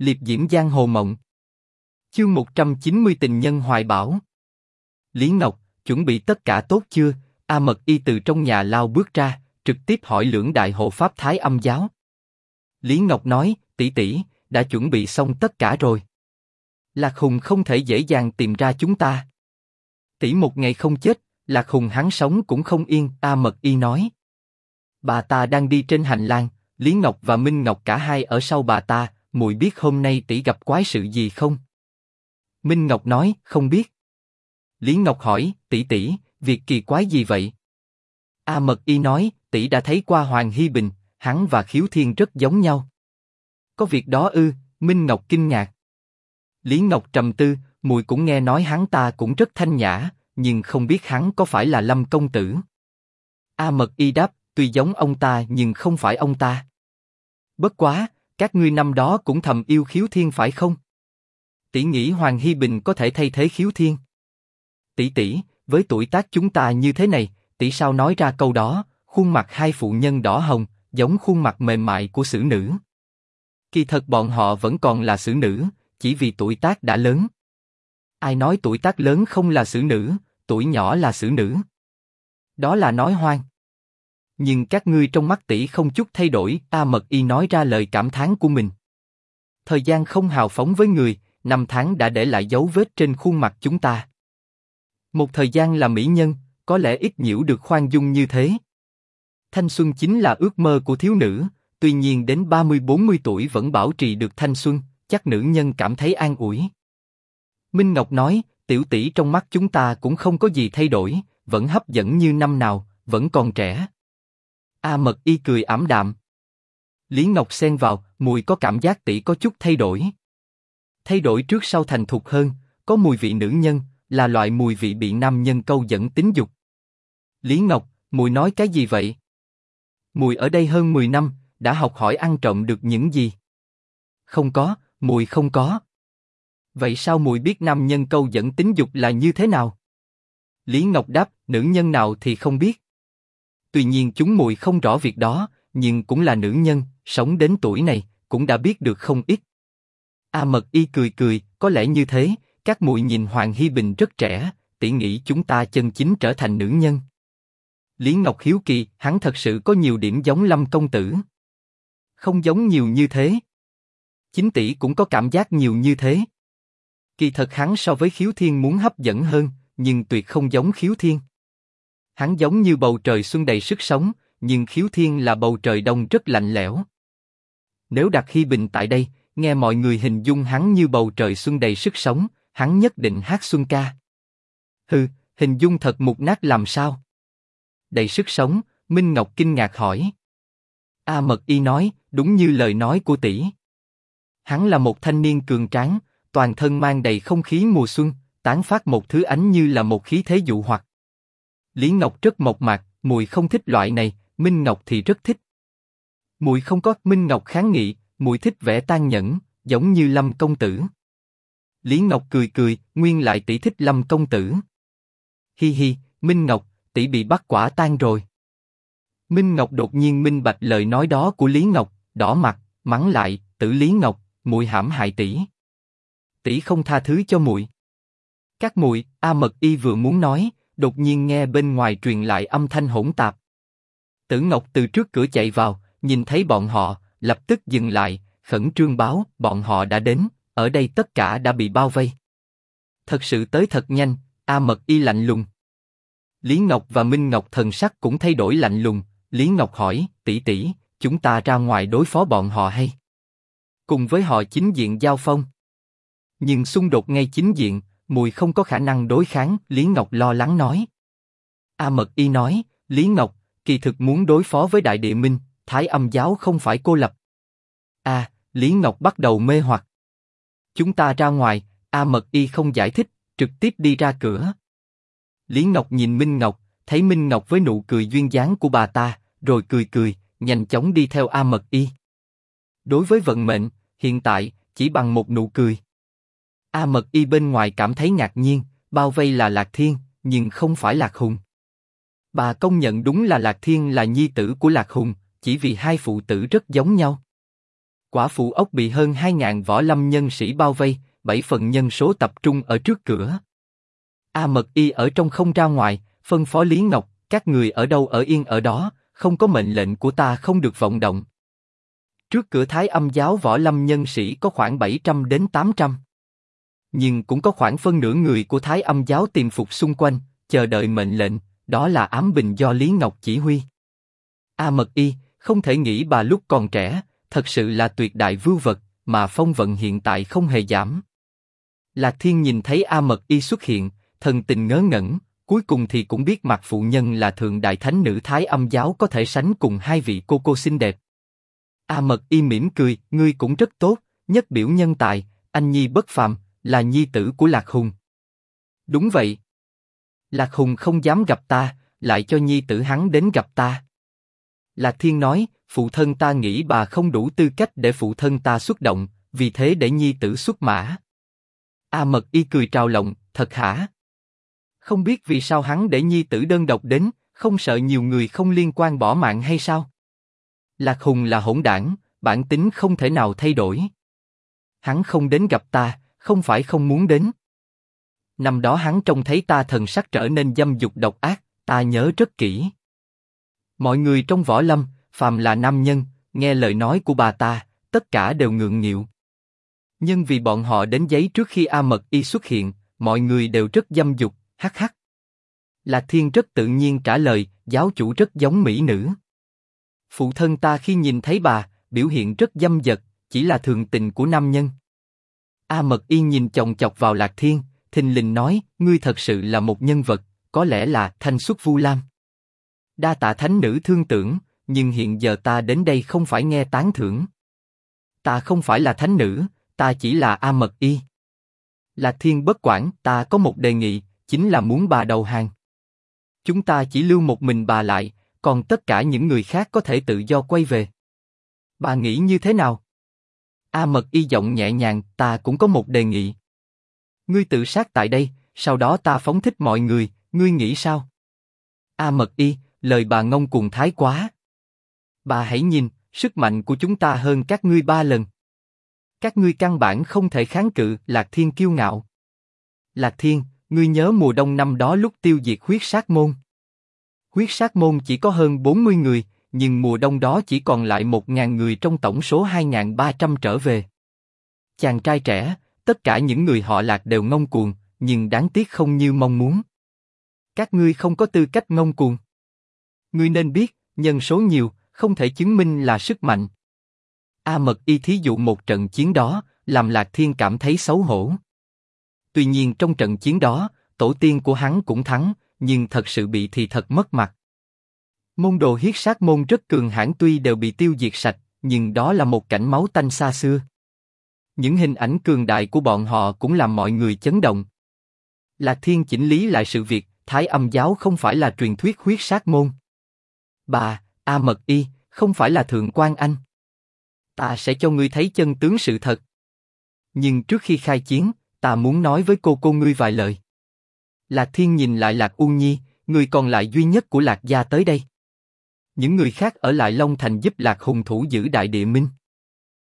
liệp diễm giang hồ mộng. Chương 190 tình nhân hoài bảo. Lý Ngọc, chuẩn bị tất cả tốt chưa? A Mật Y từ trong nhà lao bước ra, trực tiếp hỏi lưỡng đại hộ pháp Thái âm giáo. Lý Ngọc nói, tỷ tỷ, đã chuẩn bị xong tất cả rồi. Lạc Hùng không thể dễ dàng tìm ra chúng ta. Tỷ một ngày không chết, Lạc Hùng hắn sống cũng không yên. A Mật Y nói. Bà ta đang đi trên hành lang, Lý Ngọc và Minh Ngọc cả hai ở sau bà ta. Mùi biết hôm nay tỷ gặp quái sự gì không? Minh Ngọc nói, không biết. Lý Ngọc hỏi, tỷ tỷ, việc kỳ quái gì vậy? A Mật Y nói, tỷ đã thấy qua Hoàng Hy Bình, hắn và Khiếu Thiên rất giống nhau. Có việc đó ư? Minh Ngọc kinh ngạc. Lý Ngọc trầm tư, mùi cũng nghe nói hắn ta cũng rất thanh nhã, nhưng không biết hắn có phải là Lâm công tử. A Mật Y đáp, tuy giống ông ta nhưng không phải ông ta. Bất quá, các ngươi năm đó cũng thầm yêu Khiếu Thiên phải không? Tỷ nghĩ Hoàng Hy Bình có thể thay thế Khiếu Thiên? Tỷ tỷ, với tuổi tác chúng ta như thế này, tỷ sao nói ra câu đó? Khuôn mặt hai phụ nhân đỏ hồng, giống khuôn mặt mềm mại của xử nữ. Kỳ thật bọn họ vẫn còn là xử nữ, chỉ vì tuổi tác đã lớn. Ai nói tuổi tác lớn không là xử nữ, tuổi nhỏ là xử nữ? Đó là nói hoang. Nhưng các ngươi trong mắt tỷ không chút thay đổi. A Mật Y nói ra lời cảm thán của mình. Thời gian không hào phóng với người, năm tháng đã để lại dấu vết trên khuôn mặt chúng ta. Một thời gian là mỹ nhân, có lẽ ít nhiễu được khoan dung như thế. Thanh xuân chính là ước mơ của thiếu nữ, tuy nhiên đến 30-40 tuổi vẫn bảo trì được thanh xuân, chắc nữ nhân cảm thấy an ủi. Minh Ngọc nói, tiểu tỷ trong mắt chúng ta cũng không có gì thay đổi, vẫn hấp dẫn như năm nào, vẫn còn trẻ. A Mật Y cười ảm đạm. Lý Ngọc xen vào, mùi có cảm giác tỷ có chút thay đổi. Thay đổi trước sau thành thục hơn, có mùi vị nữ nhân, là loại mùi vị bị nam nhân câu dẫn tính dục. Lý Ngọc, mùi nói cái gì vậy? Mùi ở đây hơn 10 năm, đã học hỏi ăn trộm được những gì? Không có, mùi không có. Vậy sao mùi biết nam nhân câu dẫn tính dục là như thế nào? Lý Ngọc đáp, nữ nhân nào thì không biết. Tuy nhiên chúng mùi không rõ việc đó, nhưng cũng là nữ nhân, sống đến tuổi này, cũng đã biết được không ít. A Mật Y cười cười, có lẽ như thế, các muội nhìn Hoàng Hy Bình rất trẻ, tỷ nghĩ chúng ta chân chính trở thành nữ nhân. Lý Ngọc hiếu kỳ, hắn thật sự có nhiều điểm giống Lâm công tử. Không giống nhiều như thế. Chính tỷ cũng có cảm giác nhiều như thế. Kỳ thật hắn so với khiếu thiên muốn hấp dẫn hơn, nhưng tuyệt không giống khiếu thiên. Hắn giống như bầu trời xuân đầy sức sống, nhưng khiếu thiên là bầu trời đông rất lạnh lẽo. Nếu đặt khi Bình tại đây, nghe mọi người hình dung hắn như bầu trời xuân đầy sức sống, hắn nhất định hát xuân ca. Hừ, hình dung thật mục nát làm sao? Đầy sức sống, Minh Ngọc kinh ngạc hỏi. A Mật Y nói, đúng như lời nói của tỷ. Hắn là một thanh niên cường tráng, toàn thân mang đầy không khí mùa xuân, tán phát một thứ ánh như là một khí thế dụ hoặc. Lý Ngọc rất mộc mạc, mùi không thích loại này, Minh Ngọc thì rất thích. Mùi không có, Minh Ngọc kháng nghị, mùi thích vẻ tan nhẫn, giống như Lâm công tử. Lý Ngọc cười cười, nguyên lại tỷ thích Lâm công tử. Hi hi, Minh Ngọc, tỷ bị bắt quả tan rồi. Minh Ngọc đột nhiên minh bạch lời nói đó của Lý Ngọc, đỏ mặt, mắng lại, tử Lý Ngọc, mùi hãm hại tỷ. Tỷ không tha thứ cho mùi. Các mùi, A Mật Y vừa muốn nói, đột nhiên nghe bên ngoài truyền lại âm thanh hỗn tạp. Tử Ngọc từ trước cửa chạy vào, nhìn thấy bọn họ, lập tức dừng lại, khẩn trương báo, bọn họ đã đến, ở đây tất cả đã bị bao vây. Thật sự tới thật nhanh, A Mật Y lạnh lùng. Lý Ngọc và Minh Ngọc thần sắc cũng thay đổi lạnh lùng. Lý Ngọc hỏi, tỷ tỷ, chúng ta ra ngoài đối phó bọn họ hay? Cùng với họ chính diện giao phong. Nhưng xung đột ngay chính diện, mùi không có khả năng đối kháng. Lý Ngọc lo lắng nói. A Mật Y nói, Lý Ngọc, kỳ thực muốn đối phó với Đại Địa Minh, Thái Âm Giáo không phải cô lập. A, Lý Ngọc bắt đầu mê hoặc. Chúng ta ra ngoài, A Mật Y không giải thích, trực tiếp đi ra cửa. Lý Ngọc nhìn Minh Ngọc, thấy Minh Ngọc với nụ cười duyên dáng của bà ta, rồi cười cười, nhanh chóng đi theo A Mật Y. Đối với vận mệnh, hiện tại chỉ bằng một nụ cười. A Mật Y bên ngoài cảm thấy ngạc nhiên, bao vây là Lạc Thiên, nhưng không phải Lạc Hùng. Bà công nhận đúng là Lạc Thiên là nhi tử của Lạc Hùng, chỉ vì hai phụ tử rất giống nhau. Quả phụ ốc bị hơn 2.000 võ lâm nhân sĩ bao vây, bảy phần nhân số tập trung ở trước cửa. A Mật Y ở trong không ra ngoài, phân phó Lý Ngọc, các người ở đâu ở yên ở đó, không có mệnh lệnh của ta không được vọng động. Trước cửa Thái Âm giáo võ lâm nhân sĩ có khoảng 700 đến 800. Nhưng cũng có khoảng phân nửa người của Thái Âm giáo tìm phục xung quanh, chờ đợi mệnh lệnh, đó là ám bình do Lý Ngọc chỉ huy. A Mật Y, không thể nghĩ bà lúc còn trẻ, thật sự là tuyệt đại vưu vật, mà phong vận hiện tại không hề giảm. Lạc Thiên nhìn thấy A Mật Y xuất hiện, thần tình ngớ ngẩn, cuối cùng thì cũng biết mặt phụ nhân là thượng đại thánh nữ Thái Âm giáo có thể sánh cùng hai vị cô cô xinh đẹp. A Mật Y mỉm cười, ngươi cũng rất tốt, nhất biểu nhân tài, anh nhi bất phàm, là nhi tử của Lạc Hùng. Đúng vậy. Lạc Hùng không dám gặp ta, lại cho nhi tử hắn đến gặp ta. Lạc Thiên nói, phụ thân ta nghĩ bà không đủ tư cách để phụ thân ta xuất động, vì thế để nhi tử xuất mã. A Mật Y cười trào lòng, thật hả? Không biết vì sao hắn để nhi tử đơn độc đến, không sợ nhiều người không liên quan bỏ mạng hay sao? Lạc Hùng là hỗn đảng, bản tính không thể nào thay đổi. Hắn không đến gặp ta, không phải không muốn đến. Năm đó hắn trông thấy ta thần sắc trở nên dâm dục độc ác, ta nhớ rất kỹ. Mọi người trong võ lâm, phàm là nam nhân, nghe lời nói của bà ta, tất cả đều ngượng nghịu. Nhưng vì bọn họ đến giấy trước khi A Mật Y xuất hiện, mọi người đều rất dâm dục, hắc hắc. Lạc Thiên rất tự nhiên trả lời, giáo chủ rất giống mỹ nữ. Phụ thân ta khi nhìn thấy bà, biểu hiện rất dâm dật, chỉ là thường tình của nam nhân. A Mật Y nhìn chồng chọc vào Lạc Thiên, thình lình nói, ngươi thật sự là một nhân vật, có lẽ là thanh xuất vu lam. Đa tạ thánh nữ thương tưởng, nhưng hiện giờ ta đến đây không phải nghe tán thưởng. Ta không phải là thánh nữ, ta chỉ là A Mật Y. Lạc Thiên bất quản, ta có một đề nghị, chính là muốn bà đầu hàng. Chúng ta chỉ lưu một mình bà lại, còn tất cả những người khác có thể tự do quay về. Bà nghĩ như thế nào? A Mật Y giọng nhẹ nhàng, ta cũng có một đề nghị. Ngươi tự sát tại đây, sau đó ta phóng thích mọi người, ngươi nghĩ sao? A Mật Y, lời bà ngông cuồng thái quá. Bà hãy nhìn, sức mạnh của chúng ta hơn các ngươi ba lần. Các ngươi căn bản không thể kháng cự, Lạc Thiên kiêu ngạo. Lạc Thiên, ngươi nhớ mùa đông năm đó lúc tiêu diệt huyết sát môn. Huyết sát môn chỉ có hơn 40 người, nhưng mùa đông đó chỉ còn lại 1.000 người trong tổng số 2.300 trở về. Chàng trai trẻ, tất cả những người họ lạc đều ngông cuồng, nhưng đáng tiếc không như mong muốn. Các ngươi không có tư cách ngông cuồng. Ngươi nên biết, nhân số nhiều, không thể chứng minh là sức mạnh. A Mật Y thí dụ một trận chiến đó, làm Lạc Thiên cảm thấy xấu hổ. Tuy nhiên trong trận chiến đó, tổ tiên của hắn cũng thắng, nhưng thật sự bị thì thật mất mặt. Môn đồ hiết sát môn rất cường hãn tuy đều bị tiêu diệt sạch, nhưng đó là một cảnh máu tanh xa xưa. Những hình ảnh cường đại của bọn họ cũng làm mọi người chấn động. Lạc Thiên chỉnh lý lại sự việc, Thái Âm giáo không phải là truyền thuyết huyết sát môn. Bà, A Mật Y, không phải là Thượng quan Anh. Ta sẽ cho ngươi thấy chân tướng sự thật. Nhưng trước khi khai chiến, ta muốn nói với cô cô ngươi vài lời. Lạc Thiên nhìn lại Lạc Uông Nhi, người còn lại duy nhất của Lạc gia tới đây. Những người khác ở lại Long Thành giúp Lạc Hùng thủ giữ Đại Địa Minh.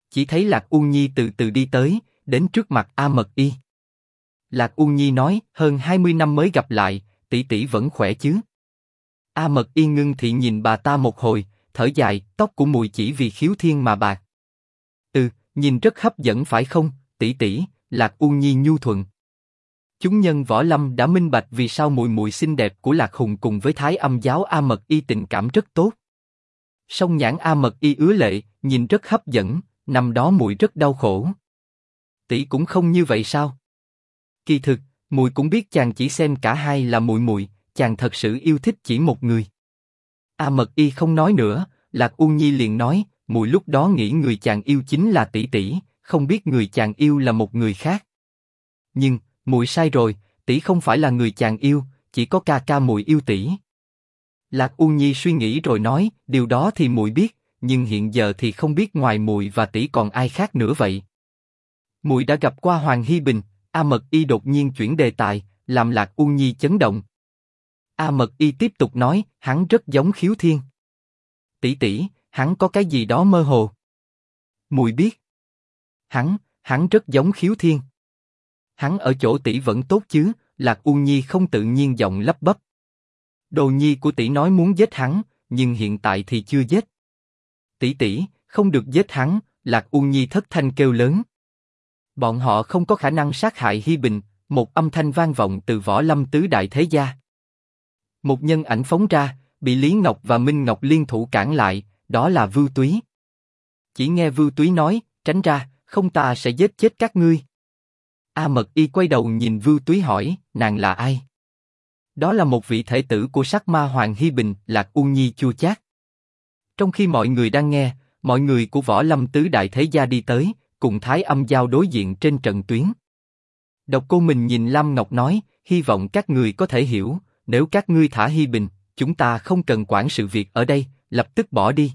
Chỉ thấy Lạc Uông Nhi từ từ đi tới, đến trước mặt A Mật Y. Lạc Uông Nhi nói, hơn 20 năm mới gặp lại, tỷ tỷ vẫn khỏe chứ? A Mật Y ngưng thị nhìn bà ta một hồi, thở dài, tóc của mùi chỉ vì khiếu thiên mà bạc. Ừ, nhìn rất hấp dẫn phải không, tỷ tỷ, Lạc Uông Nhi nhu thuận. Chúng nhân võ lâm đã minh bạch vì sao mùi mùi xinh đẹp của Lạc Hùng cùng với Thái Âm giáo A Mật Y tình cảm rất tốt. Song nhãn A Mật Y ứa lệ, nhìn rất hấp dẫn, năm đó mùi rất đau khổ. Tỷ cũng không như vậy sao? Kỳ thực, mùi cũng biết chàng chỉ xem cả hai là mùi mùi, chàng thật sự yêu thích chỉ một người. A Mật Y không nói nữa, Lạc U Nhi liền nói, mùi lúc đó nghĩ người chàng yêu chính là tỷ tỷ, không biết người chàng yêu là một người khác. Nhưng, muội sai rồi, tỷ không phải là người chàng yêu, chỉ có ca ca muội yêu tỷ. Lạc U Nhi suy nghĩ rồi nói, điều đó thì muội biết, nhưng hiện giờ thì không biết ngoài muội và tỷ còn ai khác nữa vậy. Muội đã gặp qua Hoàng Hy Bình, A Mật Y đột nhiên chuyển đề tài, làm Lạc U Nhi chấn động. A Mật Y tiếp tục nói, hắn rất giống Khiếu Thiên. Tỷ tỷ, hắn có cái gì đó mơ hồ. Muội biết. Hắn, hắn rất giống khiếu thiên. Hắn ở chỗ tỷ vẫn tốt chứ, Lạc U Nhi không tự nhiên giọng lấp bấp Đồ nhi của tỷ nói muốn giết hắn, nhưng hiện tại thì chưa giết. Tỷ tỷ, không được giết hắn, Lạc U Nhi thất thanh kêu lớn. Bọn họ không có khả năng sát hại Hi Bình, một âm thanh vang vọng từ võ lâm tứ đại thế gia. Một nhân ảnh phóng ra, bị Lý Ngọc và Minh Ngọc liên thủ cản lại, đó là Vưu Túy. Chỉ nghe Vưu Túy nói, tránh ra, không ta sẽ giết chết các ngươi. A Mật Y quay đầu nhìn Vưu Túy hỏi, nàng là ai? Đó là một vị thể tử của sắc ma Hoàng Hy Bình, Lạc U Nhi chua chát. Trong khi mọi người đang nghe, mọi người của võ lâm tứ đại thế gia đi tới, cùng Thái Âm giao đối diện trên trận tuyến. Độc cô mình nhìn Lam Ngọc nói, hy vọng các người có thể hiểu, nếu các ngươi thả Hy Bình, chúng ta không cần quản sự việc ở đây, lập tức bỏ đi.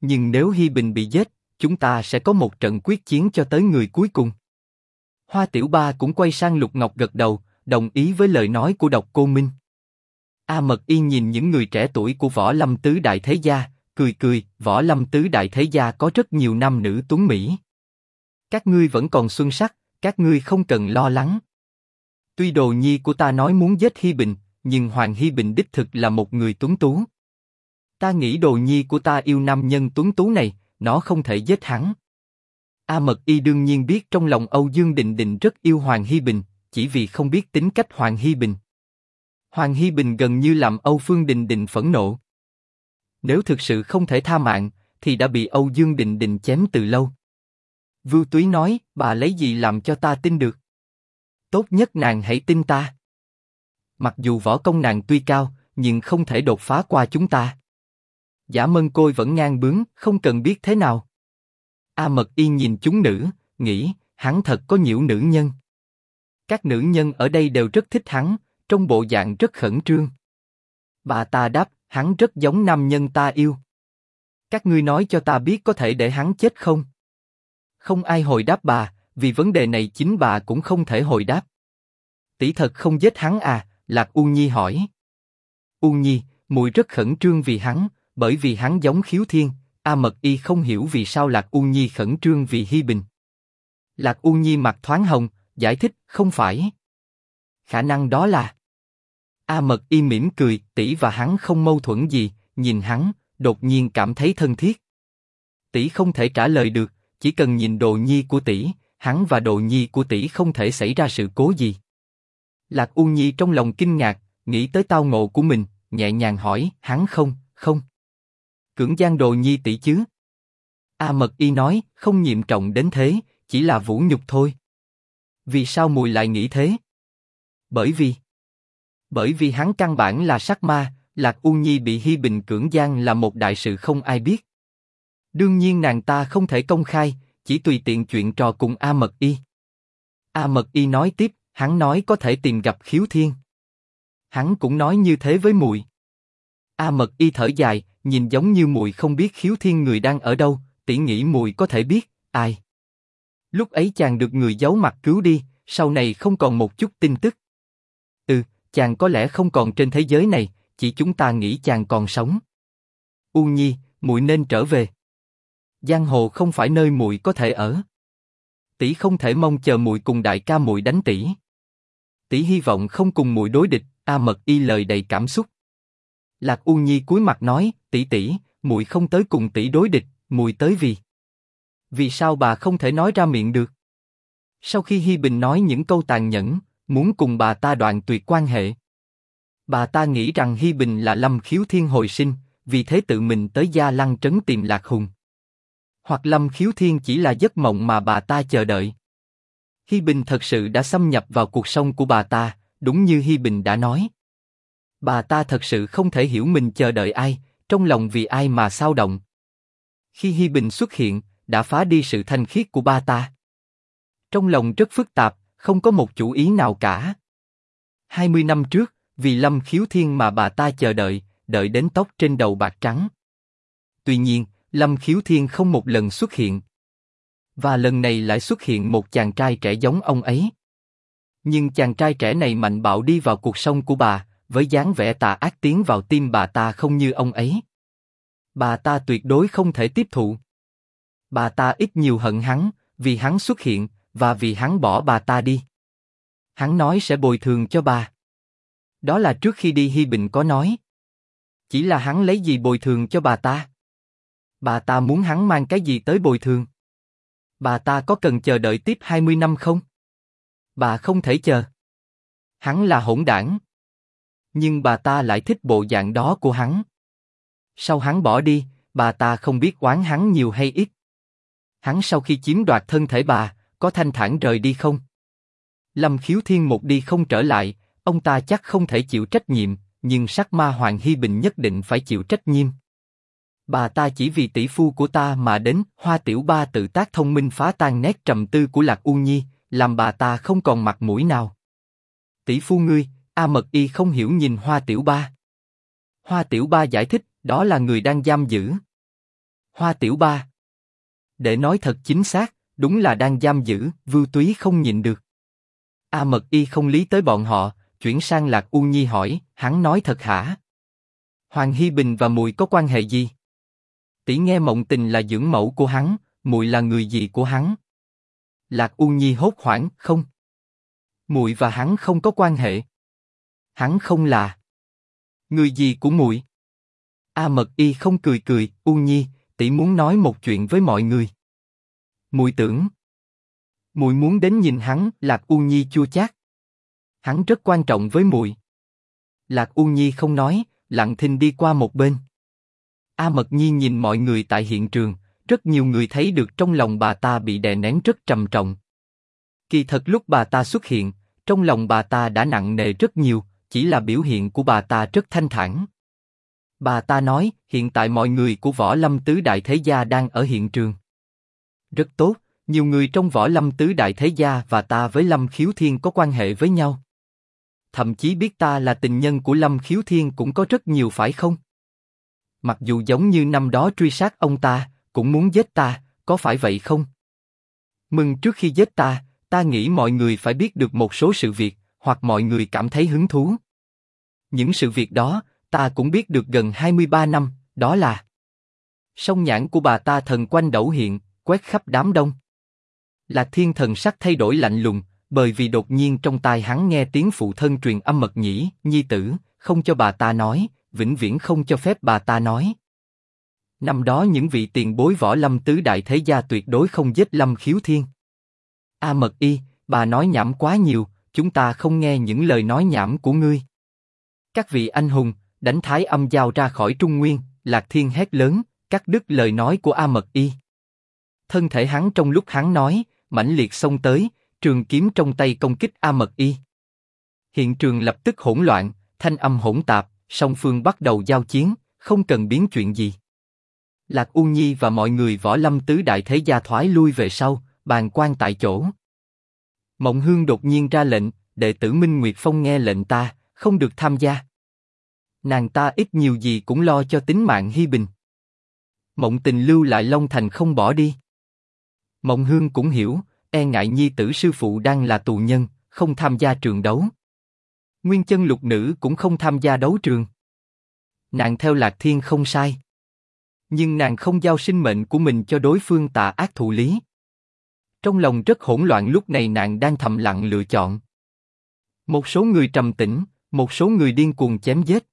Nhưng nếu Hy Bình bị giết, chúng ta sẽ có một trận quyết chiến cho tới người cuối cùng. Hoa Tiểu Ba cũng quay sang Lục Ngọc gật đầu, đồng ý với lời nói của Độc Cô Minh. A Mật Yên nhìn những người trẻ tuổi của Võ Lâm Tứ Đại Thế Gia, cười cười, Võ Lâm Tứ Đại Thế Gia có rất nhiều nam nữ tuấn Mỹ. Các ngươi vẫn còn xuân sắc, các ngươi không cần lo lắng. Tuy đồ nhi của ta nói muốn giết Hi Bình, nhưng Hoàng Hi Bình đích thực là một người tuấn tú. Ta nghĩ đồ nhi của ta yêu nam nhân tuấn tú này, nó không thể giết hắn. A Mật Y đương nhiên biết trong lòng Âu Dương Định Định rất yêu Hoàng Hi Bình, chỉ vì không biết tính cách Hoàng Hi Bình. Hoàng Hi Bình gần như làm Âu Phương Định Định phẫn nộ. Nếu thực sự không thể tha mạng, thì đã bị Âu Dương Định Định chém từ lâu. Vưu Túy nói, bà lấy gì làm cho ta tin được? Tốt nhất nàng hãy tin ta. Mặc dù võ công nàng tuy cao, nhưng không thể đột phá qua chúng ta. Giả Mân Côi vẫn ngang bướng, không cần biết thế nào. A Mật Y nhìn chúng nữ, nghĩ hắn thật có nhiều nữ nhân. Các nữ nhân ở đây đều rất thích hắn, trong bộ dạng rất khẩn trương. Bà ta đáp, hắn rất giống nam nhân ta yêu. Các ngươi nói cho ta biết có thể để hắn chết không? Không ai hồi đáp bà, vì vấn đề này chính bà cũng không thể hồi đáp. Tỷ thật không giết hắn à? Lạc U Nhi hỏi. U Nhi, muội rất khẩn trương vì hắn, bởi vì hắn giống khiếu thiên. A Mật Y không hiểu vì sao Lạc U Nhi khẩn trương vì Hi Bình. Lạc U Nhi mặt thoáng hồng, giải thích, không phải. Khả năng đó là. A Mật Y mỉm cười, tỷ và hắn không mâu thuẫn gì, nhìn hắn, đột nhiên cảm thấy thân thiết. Tỷ không thể trả lời được, chỉ cần nhìn đồ nhi của tỷ, hắn và đồ nhi của tỷ không thể xảy ra sự cố gì. Lạc U Nhi trong lòng kinh ngạc, nghĩ tới tao ngộ của mình, nhẹ nhàng hỏi, hắn không, không. Cưỡng gian đồ nhi tỷ chứ? A Mật Y nói, không nhiệm trọng đến thế, chỉ là vũ nhục thôi. Vì sao mùi lại nghĩ thế? Bởi vì, bởi vì hắn căn bản là sắc ma, Lạc U Nhi bị Hi Bình cưỡng gian là một đại sự không ai biết. Đương nhiên nàng ta không thể công khai, chỉ tùy tiện chuyện trò cùng A Mật Y. A Mật Y nói tiếp, hắn nói có thể tìm gặp khiếu thiên. Hắn cũng nói như thế với mùi A Mật Y thở dài, nhìn giống như mùi không biết khiếu thiên người đang ở đâu, tỷ nghĩ mùi có thể biết ai. Lúc ấy chàng được người giấu mặt cứu đi, sau này không còn một chút tin tức. Ừ, chàng có lẽ không còn trên thế giới này, chỉ chúng ta nghĩ chàng còn sống. U Nhi, muội nên trở về. Giang hồ không phải nơi muội có thể ở. Tỷ không thể mong chờ muội cùng đại ca muội đánh tỷ. Tỷ hy vọng không cùng muội đối địch. A Mật Y lời đầy cảm xúc. Lạc U Nhi cúi mặt nói, tỷ tỷ, muội không tới cùng tỷ đối địch, muội tới vì. Vì sao bà không thể nói ra miệng được? Sau khi Hi Bình nói những câu tàn nhẫn, muốn cùng bà ta đoạn tuyệt quan hệ. Bà ta nghĩ rằng Hi Bình là Lâm Khiếu Thiên hồi sinh, vì thế tự mình tới Gia Lăng trấn tìm Lạc Hùng. Hoặc Lâm Khiếu Thiên chỉ là giấc mộng mà bà ta chờ đợi. Hi Bình thật sự đã xâm nhập vào cuộc sống của bà ta, đúng như Hi Bình đã nói. Bà ta thật sự không thể hiểu mình chờ đợi ai, trong lòng vì ai mà sao động. Khi Hi Bình xuất hiện, đã phá đi sự thanh khiết của ba ta. Trong lòng rất phức tạp, không có một chủ ý nào cả. 20 năm trước, vì Lâm Khiếu Thiên mà bà ta chờ đợi, đợi đến tóc trên đầu bạc trắng. Tuy nhiên, Lâm Khiếu Thiên không một lần xuất hiện. Và lần này lại xuất hiện một chàng trai trẻ giống ông ấy. Nhưng chàng trai trẻ này mạnh bạo đi vào cuộc sống của bà, với dáng vẻ tà ác tiến vào tim bà ta không như ông ấy. Bà ta tuyệt đối không thể tiếp thụ. Bà ta ít nhiều hận hắn, vì hắn xuất hiện, và vì hắn bỏ bà ta đi. Hắn nói sẽ bồi thường cho bà. Đó là trước khi đi Hi Bình có nói. Chỉ là hắn lấy gì bồi thường cho bà ta? Bà ta muốn hắn mang cái gì tới bồi thường? Bà ta có cần chờ đợi tiếp 20 năm không? Bà không thể chờ. Hắn là hỗn đảng. Nhưng bà ta lại thích bộ dạng đó của hắn. Sau hắn bỏ đi, bà ta không biết oán hắn nhiều hay ít. Hắn sau khi chiếm đoạt thân thể bà, có thanh thản rời đi không? Lâm Khiếu Thiên một đi không trở lại, ông ta chắc không thể chịu trách nhiệm, nhưng sắc ma Hoàng Hy Bình nhất định phải chịu trách nhiệm. Bà ta chỉ vì tỷ phu của ta mà đến, Hoa Tiểu Ba tự tác thông minh phá tan nét trầm tư của Lạc U Nhi, làm bà ta không còn mặt mũi nào. Tỷ phu ngươi, A Mật Y không hiểu nhìn Hoa Tiểu Ba. Hoa Tiểu Ba giải thích, đó là người đang giam giữ. Hoa Tiểu Ba. Để nói thật chính xác, đúng là đang giam giữ, Vưu Túy không nhìn được. A Mật Y không lý tới bọn họ, chuyển sang Lạc U Nhi hỏi, hắn nói thật hả? Hoàng Hy Bình và Mùi có quan hệ gì? Tỷ nghe mộng tình là dưỡng mẫu của hắn, Mùi là người gì của hắn? Lạc U Nhi hốt hoảng, không. Mùi và hắn không có quan hệ. Hắn không là người gì của muội. A Mật Y không cười cười, U Nhi, tỷ muốn nói một chuyện với mọi người. muội tưởng. muội muốn đến nhìn hắn, Lạc U Nhi chua chát. Hắn rất quan trọng với muội. Lạc U Nhi không nói, lặng thinh đi qua một bên. A Mật Nhi nhìn mọi người tại hiện trường, rất nhiều người thấy được trong lòng bà ta bị đè nén rất trầm trọng. Kỳ thật lúc bà ta xuất hiện, trong lòng bà ta đã nặng nề rất nhiều, chỉ là biểu hiện của bà ta rất thanh thản. Bà ta nói, hiện tại mọi người của võ lâm tứ đại thế gia đang ở hiện trường. Rất tốt, nhiều người trong võ lâm tứ đại thế gia và ta với Lâm Khiếu Thiên có quan hệ với nhau. Thậm chí biết ta là tình nhân của Lâm Khiếu Thiên cũng có rất nhiều phải không? Mặc dù giống như năm đó truy sát ông ta, cũng muốn giết ta, có phải vậy không? Mừng trước khi giết ta, ta nghĩ mọi người phải biết được một số sự việc, hoặc mọi người cảm thấy hứng thú. Những sự việc đó, ta cũng biết được gần 23 năm, đó là Sông nhãn của bà ta thần quanh đẩu hiện, quét khắp đám đông. Lạc Thiên thần sắc thay đổi lạnh lùng, bởi vì đột nhiên trong tai hắn nghe tiếng phụ thân truyền âm mật nhĩ, nhi tử, không cho bà ta nói, vĩnh viễn không cho phép bà ta nói. Năm đó những vị tiền bối võ lâm tứ đại thế gia tuyệt đối không giết lâm khiếu thiên. A mật y, bà nói nhảm quá nhiều, chúng ta không nghe những lời nói nhảm của ngươi. Các vị anh hùng, đánh thái âm giao ra khỏi trung nguyên, lạc thiên hét lớn, cắt đứt lời nói của A mật y. Thân thể hắn trong lúc hắn nói, mãnh liệt xông tới, trường kiếm trong tay công kích A Mật Y. Hiện trường lập tức hỗn loạn, thanh âm hỗn tạp, song phương bắt đầu giao chiến, không cần biến chuyện gì. Lạc U Nhi và mọi người võ lâm tứ đại thế gia thoái lui về sau, bàn quan tại chỗ. Mộng Hương đột nhiên ra lệnh, đệ tử Minh Nguyệt Phong nghe lệnh ta, không được tham gia. Nàng ta ít nhiều gì cũng lo cho tính mạng Hi Bình. Mộng Tình lưu lại Long Thành không bỏ đi. Mộng Hương cũng hiểu, e ngại nhi tử sư phụ đang là tù nhân, không tham gia trường đấu. Nguyên chân lục nữ cũng không tham gia đấu trường. Nàng theo lạc thiên không sai. Nhưng nàng không giao sinh mệnh của mình cho đối phương tà ác thủ lý. Trong lòng rất hỗn loạn lúc này nàng đang thầm lặng lựa chọn. Một số người trầm tĩnh, một số người điên cuồng chém giết.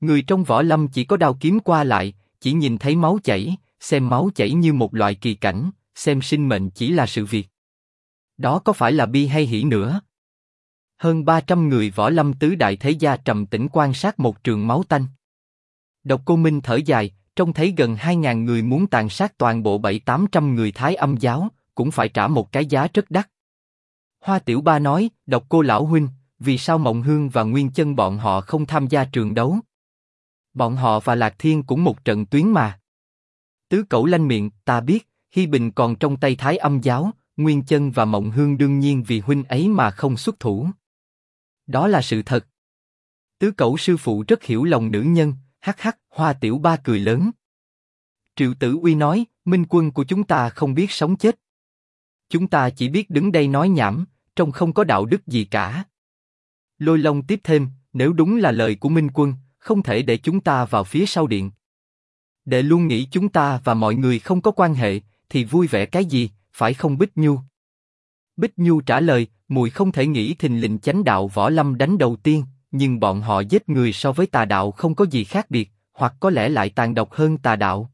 Người trong võ lâm chỉ có đao kiếm qua lại, chỉ nhìn thấy máu chảy, xem máu chảy như một loại kỳ cảnh, xem sinh mệnh chỉ là sự việc. Đó có phải là bi hay hỉ nữa? Hơn 300 người võ lâm tứ đại thế gia trầm tĩnh quan sát một trường máu tanh. Độc Cô Minh thở dài, trông thấy gần 2.000 người muốn tàn sát toàn bộ 7-800 người Thái âm giáo, cũng phải trả một cái giá rất đắt. Hoa Tiểu Ba nói, Độc Cô Lão Huynh, vì sao Mộng Hương và Nguyên Chân bọn họ không tham gia trường đấu? Bọn họ và Lạc Thiên cũng một trận tuyến mà. Tứ Cẩu lanh miệng, ta biết, Hi Bình còn trong tay Thái Âm giáo, Nguyên Chân và Mộng Hương đương nhiên vì huynh ấy mà không xuất thủ. Đó là sự thật. Tứ Cẩu sư phụ rất hiểu lòng nữ nhân, hắc hắc, Hoa Tiểu Ba cười lớn. Triệu Tử Uy nói, Minh Quân của chúng ta không biết sống chết. Chúng ta chỉ biết đứng đây nói nhảm, trông không có đạo đức gì cả. Lôi Long tiếp thêm, nếu đúng là lời của Minh Quân, không thể để chúng ta vào phía sau điện. Để luôn nghĩ chúng ta và mọi người không có quan hệ, thì vui vẻ cái gì, phải không Bích Nhu? Bích Nhu trả lời, mùi không thể nghĩ thình lình chánh đạo võ lâm đánh đầu tiên, nhưng bọn họ giết người so với tà đạo không có gì khác biệt, hoặc có lẽ lại tàn độc hơn tà đạo.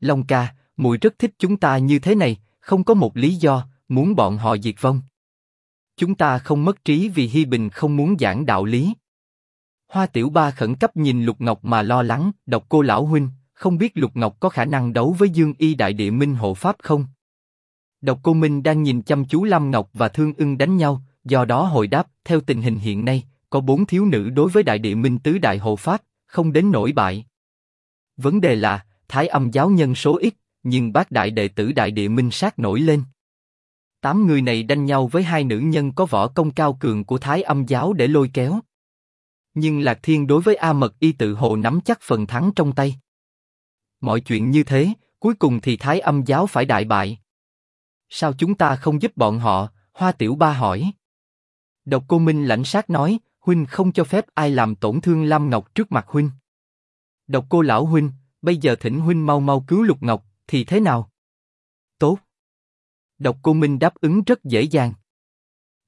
Long ca, mùi rất thích chúng ta như thế này, không có một lý do, muốn bọn họ diệt vong. Chúng ta không mất trí vì Hi Bình không muốn giảng đạo lý. Hoa Tiểu Ba khẩn cấp nhìn Lục Ngọc mà lo lắng, độc cô lão huynh, không biết Lục Ngọc có khả năng đấu với Dương Y Đại Địa Minh hộ pháp không? Độc Cô Minh đang nhìn chăm chú Lâm Ngọc và Thương Ưng đánh nhau, do đó hồi đáp, theo tình hình hiện nay, có bốn thiếu nữ đối với Đại Địa Minh tứ đại hộ pháp, không đến nổi bại. Vấn đề là, Thái Âm giáo nhân số ít, nhưng bác đại đệ tử Đại Địa Minh sát nổi lên. Tám người này đánh nhau với hai nữ nhân có võ công cao cường của Thái Âm giáo để lôi kéo. Nhưng Lạc Thiên đối với A Mật Y tự hồ nắm chắc phần thắng trong tay. Mọi chuyện như thế, cuối cùng thì Thái Âm giáo phải đại bại. Sao chúng ta không giúp bọn họ? Hoa Tiểu Ba hỏi. Độc Cô Minh lãnh sát nói, huynh không cho phép ai làm tổn thương Lam Ngọc trước mặt huynh. Độc Cô lão huynh, bây giờ thỉnh huynh mau mau cứu Lục Ngọc, thì thế nào? Tốt. Độc Cô Minh đáp ứng rất dễ dàng.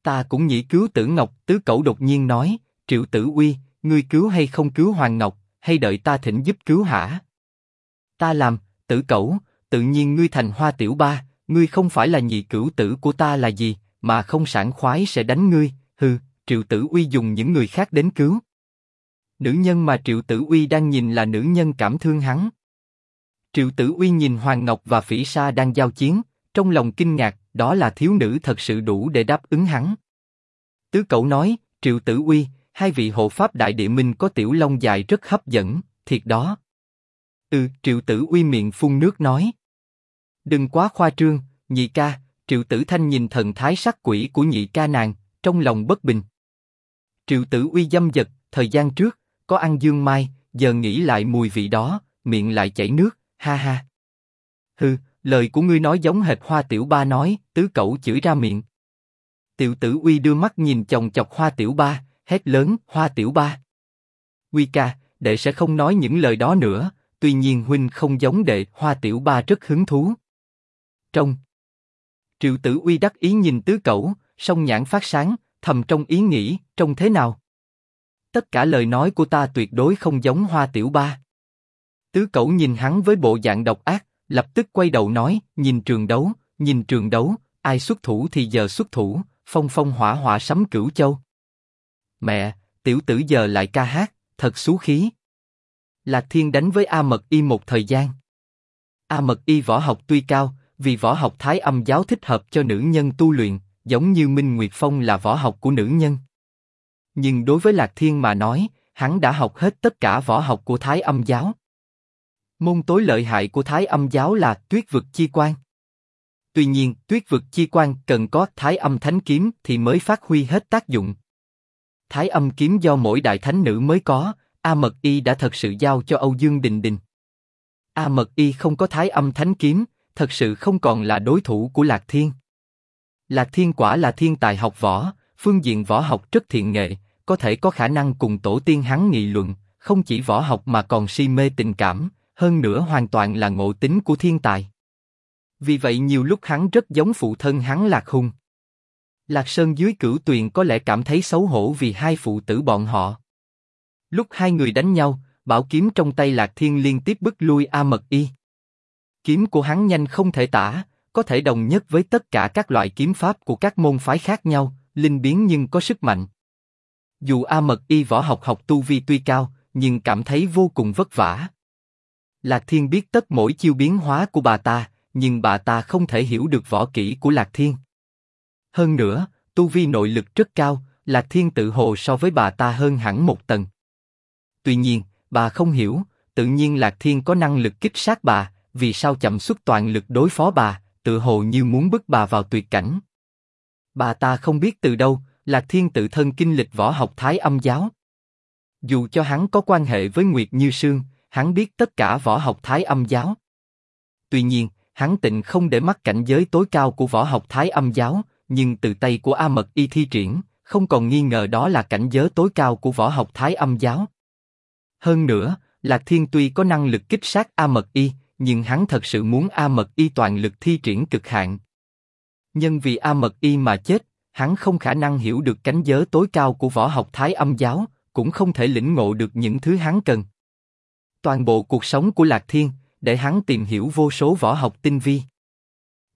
Ta cũng nhĩ cứu Tử Ngọc, Tứ Cẩu đột nhiên nói, Triệu Tử Uy, ngươi cứu hay không cứu Hoàng Ngọc, hay đợi ta thỉnh giúp cứu hả? Ta làm, Tử Cẩu, tự nhiên ngươi thành Hoa Tiểu Ba, ngươi không phải là nhị cửu tử của ta là gì, mà không sảng khoái sẽ đánh ngươi, hừ, Triệu Tử Uy dùng những người khác đến cứu. Nữ nhân mà Triệu Tử Uy đang nhìn là nữ nhân cảm thương hắn. Triệu Tử Uy nhìn Hoàng Ngọc và Phỉ Sa đang giao chiến, trong lòng kinh ngạc, đó là thiếu nữ thật sự đủ để đáp ứng hắn. Tứ Cậu nói, Triệu Tử Uy, hai vị hộ pháp đại địa minh có tiểu long dài rất hấp dẫn, thiệt đó. Ừ, Triệu Tử Uy miệng phun nước nói. Đừng quá khoa trương, nhị ca. Triệu Tử Thanh nhìn thần thái sắc quỷ của nhị ca nàng, trong lòng bất bình. Triệu Tử Uy dâm dật, thời gian trước có ăn dương mai, giờ nghĩ lại mùi vị đó, miệng lại chảy nước, ha ha. Hừ, lời của ngươi nói giống hệt Hoa Tiểu Ba nói, tứ cậu chửi ra miệng. Tiểu Tử Uy đưa mắt nhìn chồng chọc Hoa Tiểu Ba, hét lớn, Hoa Tiểu Ba. Uy ca, đệ sẽ không nói những lời đó nữa. Tuy nhiên huynh không giống đệ, Hoa Tiểu Ba rất hứng thú. Trong Triệu Tử Uy đắc ý nhìn tứ cậu, song nhãn phát sáng, thầm trong ý nghĩ, trông thế nào? Tất cả lời nói của ta tuyệt đối không giống Hoa Tiểu Ba. Tứ cậu nhìn hắn với bộ dạng độc ác, lập tức quay đầu nói, nhìn trường đấu, nhìn trường đấu, ai xuất thủ thì giờ xuất thủ, phong phong hỏa hỏa sấm cửu châu. Mẹ, tiểu tử giờ lại ca hát, thật xú khí. Lạc Thiên đánh với A Mật Y một thời gian. A Mật Y võ học tuy cao, vì võ học Thái Âm giáo thích hợp cho nữ nhân tu luyện, giống như Minh Nguyệt Phong là võ học của nữ nhân. Nhưng đối với Lạc Thiên mà nói, hắn đã học hết tất cả võ học của Thái Âm giáo. Môn tối lợi hại của Thái Âm giáo là Tuyết vực chi quan. Tuy nhiên, Tuyết vực chi quan cần có Thái Âm thánh kiếm thì mới phát huy hết tác dụng. Thái Âm kiếm do mỗi đại thánh nữ mới có, A Mật Y đã thật sự giao cho Âu Dương Đình Đình. A Mật Y không có Thái Âm thánh kiếm, thật sự không còn là đối thủ của Lạc Thiên. Lạc Thiên quả là thiên tài học võ, phương diện võ học rất thiện nghệ, có thể có khả năng cùng tổ tiên hắn nghị luận, không chỉ võ học mà còn si mê tình cảm, hơn nữa hoàn toàn là ngộ tính của thiên tài. Vì vậy nhiều lúc hắn rất giống phụ thân hắn Lạc Hùng. Lạc Sơn dưới cửu tuyền có lẽ cảm thấy xấu hổ vì hai phụ tử bọn họ. Lúc hai người đánh nhau, bảo kiếm trong tay Lạc Thiên liên tiếp bức lui A Mật Y. Kiếm của hắn nhanh không thể tả, có thể đồng nhất với tất cả các loại kiếm pháp của các môn phái khác nhau, linh biến nhưng có sức mạnh. Dù A Mật Y võ học học tu vi tuy cao, nhưng cảm thấy vô cùng vất vả. Lạc Thiên biết tất mỗi chiêu biến hóa của bà ta, nhưng bà ta không thể hiểu được võ kỹ của Lạc Thiên. Hơn nữa, tu vi nội lực rất cao, Lạc Thiên tự hồ so với bà ta hơn hẳn một tầng. Tuy nhiên, bà không hiểu, tự nhiên Lạc Thiên có năng lực kích sát bà, vì sao chậm xuất toàn lực đối phó bà, tự hồ như muốn bức bà vào tuyệt cảnh. Bà ta không biết từ đâu, Lạc Thiên tự thân kinh lịch võ học Thái Âm giáo. Dù cho hắn có quan hệ với Nguyệt Như Sương, hắn biết tất cả võ học Thái Âm giáo. Tuy nhiên, hắn tịnh không để mắt cảnh giới tối cao của võ học Thái Âm giáo, nhưng từ tay của A Mật Y thi triển, không còn nghi ngờ đó là cảnh giới tối cao của võ học Thái Âm giáo. Hơn nữa, Lạc Thiên tuy có năng lực kích sát A Mật Y, nhưng hắn thật sự muốn A Mật Y toàn lực thi triển cực hạn. Nhân vì A Mật Y mà chết, hắn không khả năng hiểu được cảnh giới tối cao của võ học Thái Âm giáo, cũng không thể lĩnh ngộ được những thứ hắn cần. Toàn bộ cuộc sống của Lạc Thiên, để hắn tìm hiểu vô số võ học tinh vi.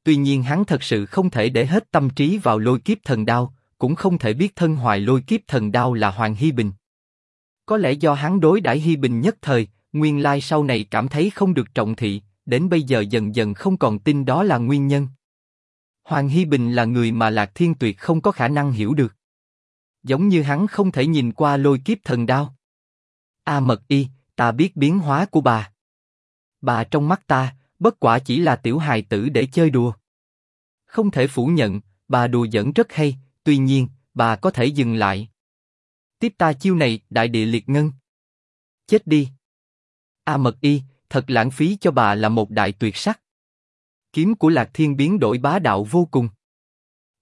Tuy nhiên hắn thật sự không thể để hết tâm trí vào lôi kiếp thần đao, cũng không thể biết thân hoài lôi kiếp thần đao là Hoàng Hy Bình. Có lẽ do hắn đối đãi Hy Bình nhất thời, nguyên lai sau này cảm thấy không được trọng thị, đến bây giờ dần dần không còn tin đó là nguyên nhân. Hoàng Hy Bình là người mà Lạc Thiên Tuyệt không có khả năng hiểu được. Giống như hắn không thể nhìn qua lôi kiếp thần đao. A Mật Y, ta biết biến hóa của bà. Bà trong mắt ta, bất quả chỉ là tiểu hài tử để chơi đùa. Không thể phủ nhận, bà đùa giỡn rất hay, tuy nhiên, bà có thể dừng lại. Tiếp ta chiêu này, đại địa liệt ngân. Chết đi. A Mật Y, thật lãng phí cho bà là một đại tuyệt sắc. Kiếm của Lạc Thiên biến đổi bá đạo vô cùng.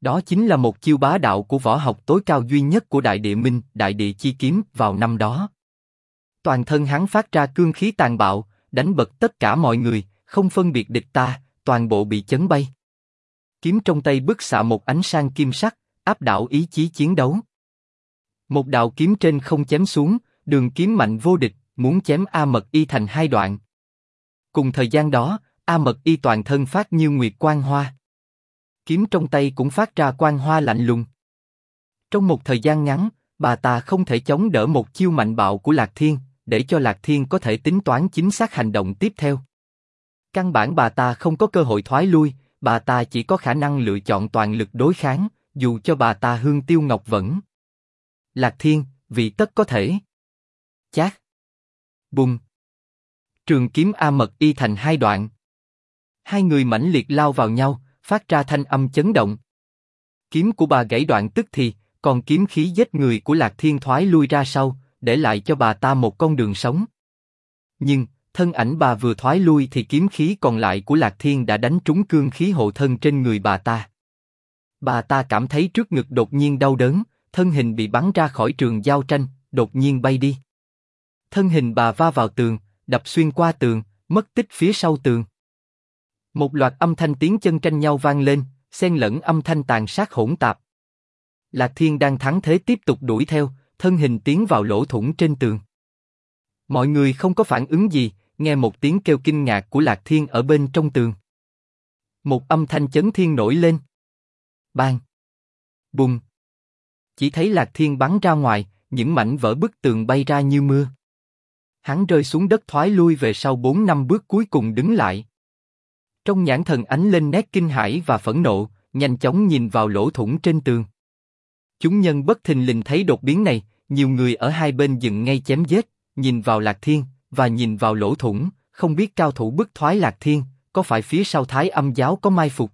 Đó chính là một chiêu bá đạo của võ học tối cao duy nhất của Đại Địa Minh, Đại Địa Chi Kiếm vào năm đó. Toàn thân hắn phát ra cương khí tàn bạo, đánh bật tất cả mọi người, không phân biệt địch ta, toàn bộ bị chấn bay. Kiếm trong tay bức xạ một ánh sang kim sắc, áp đảo ý chí chiến đấu. Một đạo kiếm trên không chém xuống, đường kiếm mạnh vô địch, muốn chém A Mật Y thành hai đoạn. Cùng thời gian đó, A Mật Y toàn thân phát như nguyệt quang hoa. Kiếm trong tay cũng phát ra quang hoa lạnh lùng. Trong một thời gian ngắn, bà ta không thể chống đỡ một chiêu mạnh bạo của Lạc Thiên, để cho Lạc Thiên có thể tính toán chính xác hành động tiếp theo. Căn bản bà ta không có cơ hội thoái lui, bà ta chỉ có khả năng lựa chọn toàn lực đối kháng, dù cho bà ta hương tiêu ngọc vẫn. Lạc Thiên, vị tất có thể. Chát. Bùng. Trường kiếm A Mật y thành hai đoạn. Hai người mãnh liệt lao vào nhau, phát ra thanh âm chấn động. Kiếm của bà gãy đoạn tức thì, còn kiếm khí giết người của Lạc Thiên thoái lui ra sau, để lại cho bà ta một con đường sống. Nhưng, thân ảnh bà vừa thoái lui thì kiếm khí còn lại của Lạc Thiên đã đánh trúng cương khí hộ thân trên người bà ta. Bà ta cảm thấy trước ngực đột nhiên đau đớn, thân hình bị bắn ra khỏi trường giao tranh, đột nhiên bay đi. Thân hình bà va vào tường, đập xuyên qua tường, mất tích phía sau tường. Một loạt âm thanh tiếng chân tranh nhau vang lên, xen lẫn âm thanh tàn sát hỗn tạp. Lạc Thiên đang thắng thế tiếp tục đuổi theo, thân hình tiến vào lỗ thủng trên tường. Mọi người không có phản ứng gì, nghe một tiếng kêu kinh ngạc của Lạc Thiên ở bên trong tường. Một âm thanh chấn thiên nổi lên. Bang! Bùng! Chỉ thấy Lạc Thiên bắn ra ngoài, những mảnh vỡ bức tường bay ra như mưa. Hắn rơi xuống đất thoái lui về sau bốn năm bước cuối cùng đứng lại. Trong nhãn thần ánh lên nét kinh hãi và phẫn nộ, nhanh chóng nhìn vào lỗ thủng trên tường. Chúng nhân bất thình lình thấy đột biến này, nhiều người ở hai bên dừng ngay chém giết, nhìn vào Lạc Thiên và nhìn vào lỗ thủng, không biết cao thủ bức thoái Lạc Thiên có phải phía sau Thái Âm giáo có mai phục.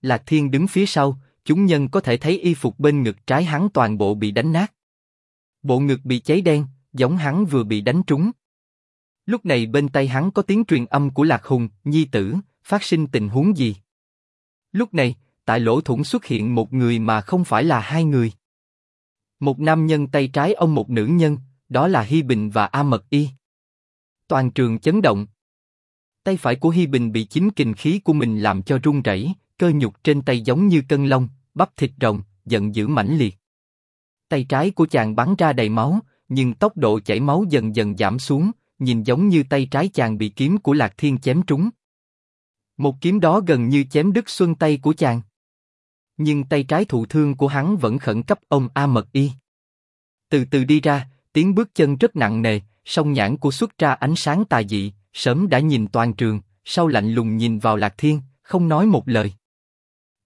Lạc Thiên đứng phía sau, chúng nhân có thể thấy y phục bên ngực trái hắn toàn bộ bị đánh nát. Bộ ngực bị cháy đen, giống hắn vừa bị đánh trúng. Lúc này bên tay hắn có tiếng truyền âm của Lạc Hùng, Nhi tử, phát sinh tình huống gì? Lúc này, tại lỗ thủng xuất hiện một người mà không phải là hai người. Một nam nhân tay trái ông một nữ nhân, đó là Hi Bình và A Mật Y. Toàn trường chấn động. Tay phải của Hi Bình bị chính kình khí của mình làm cho run rẩy, cơ nhục trên tay giống như cân lông, bắp thịt rồng, giận dữ mãnh liệt. Tay trái của chàng bắn ra đầy máu, nhưng tốc độ chảy máu dần dần giảm xuống, nhìn giống như tay trái chàng bị kiếm của Lạc Thiên chém trúng. Một kiếm đó gần như chém đứt xuân tay của chàng. Nhưng tay trái thụ thương của hắn vẫn khẩn cấp ông A Mật Y. Từ từ đi ra, tiếng bước chân rất nặng nề, song nhãn của xuất ra ánh sáng tà dị, sớm đã nhìn toàn trường, sau lạnh lùng nhìn vào Lạc Thiên, không nói một lời.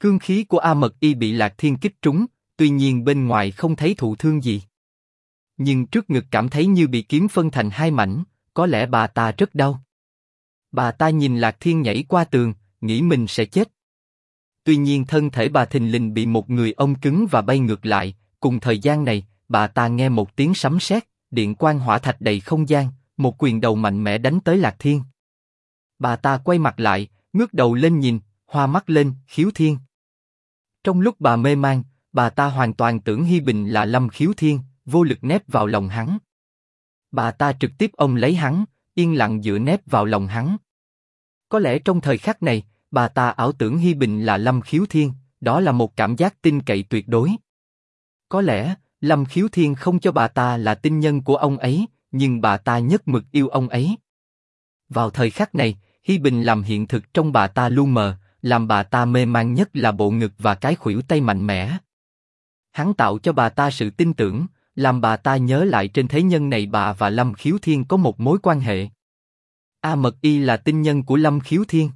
Cương khí của A Mật Y bị Lạc Thiên kích trúng, tuy nhiên bên ngoài không thấy thụ thương gì. Nhưng trước ngực cảm thấy như bị kiếm phân thành hai mảnh, có lẽ bà ta rất đau. Bà ta nhìn Lạc Thiên nhảy qua tường, nghĩ mình sẽ chết. Tuy nhiên thân thể bà thình lình bị một người ông cứng và bay ngược lại. Cùng thời gian này, bà ta nghe một tiếng sấm sét, điện quang hỏa thạch đầy không gian, một quyền đầu mạnh mẽ đánh tới Lạc Thiên. Bà ta quay mặt lại, ngước đầu lên nhìn, hoa mắt lên, khiếu thiên. Trong lúc bà mê man, bà ta hoàn toàn tưởng Hi Bình là Lâm Khiếu Thiên, vô lực nép vào lòng hắn. Bà ta trực tiếp ôm lấy hắn, yên lặng dựa nép vào lòng hắn. Có lẽ trong thời khắc này, bà ta ảo tưởng Hi Bình là Lâm Khiếu Thiên, đó là một cảm giác tin cậy tuyệt đối. Có lẽ, Lâm Khiếu Thiên không cho bà ta là tinh nhân của ông ấy, nhưng bà ta nhất mực yêu ông ấy. Vào thời khắc này, Hi Bình làm hiện thực trong bà ta lu mờ, làm bà ta mê man nhất là bộ ngực và cái khuỷu tay mạnh mẽ. Hắn tạo cho bà ta sự tin tưởng, làm bà ta nhớ lại trên thế nhân này bà và Lâm Khiếu Thiên có một mối quan hệ. A Mật Y là tinh nhân của Lâm Khiếu Thiên.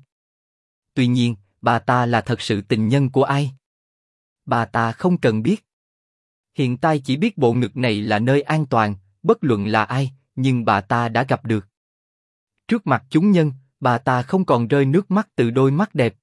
Tuy nhiên, bà ta là thật sự tình nhân của ai? Bà ta không cần biết. Hiện tại chỉ biết bộ ngực này là nơi an toàn, bất luận là ai, nhưng bà ta đã gặp được. Trước mặt chúng nhân, bà ta không còn rơi nước mắt từ đôi mắt đẹp,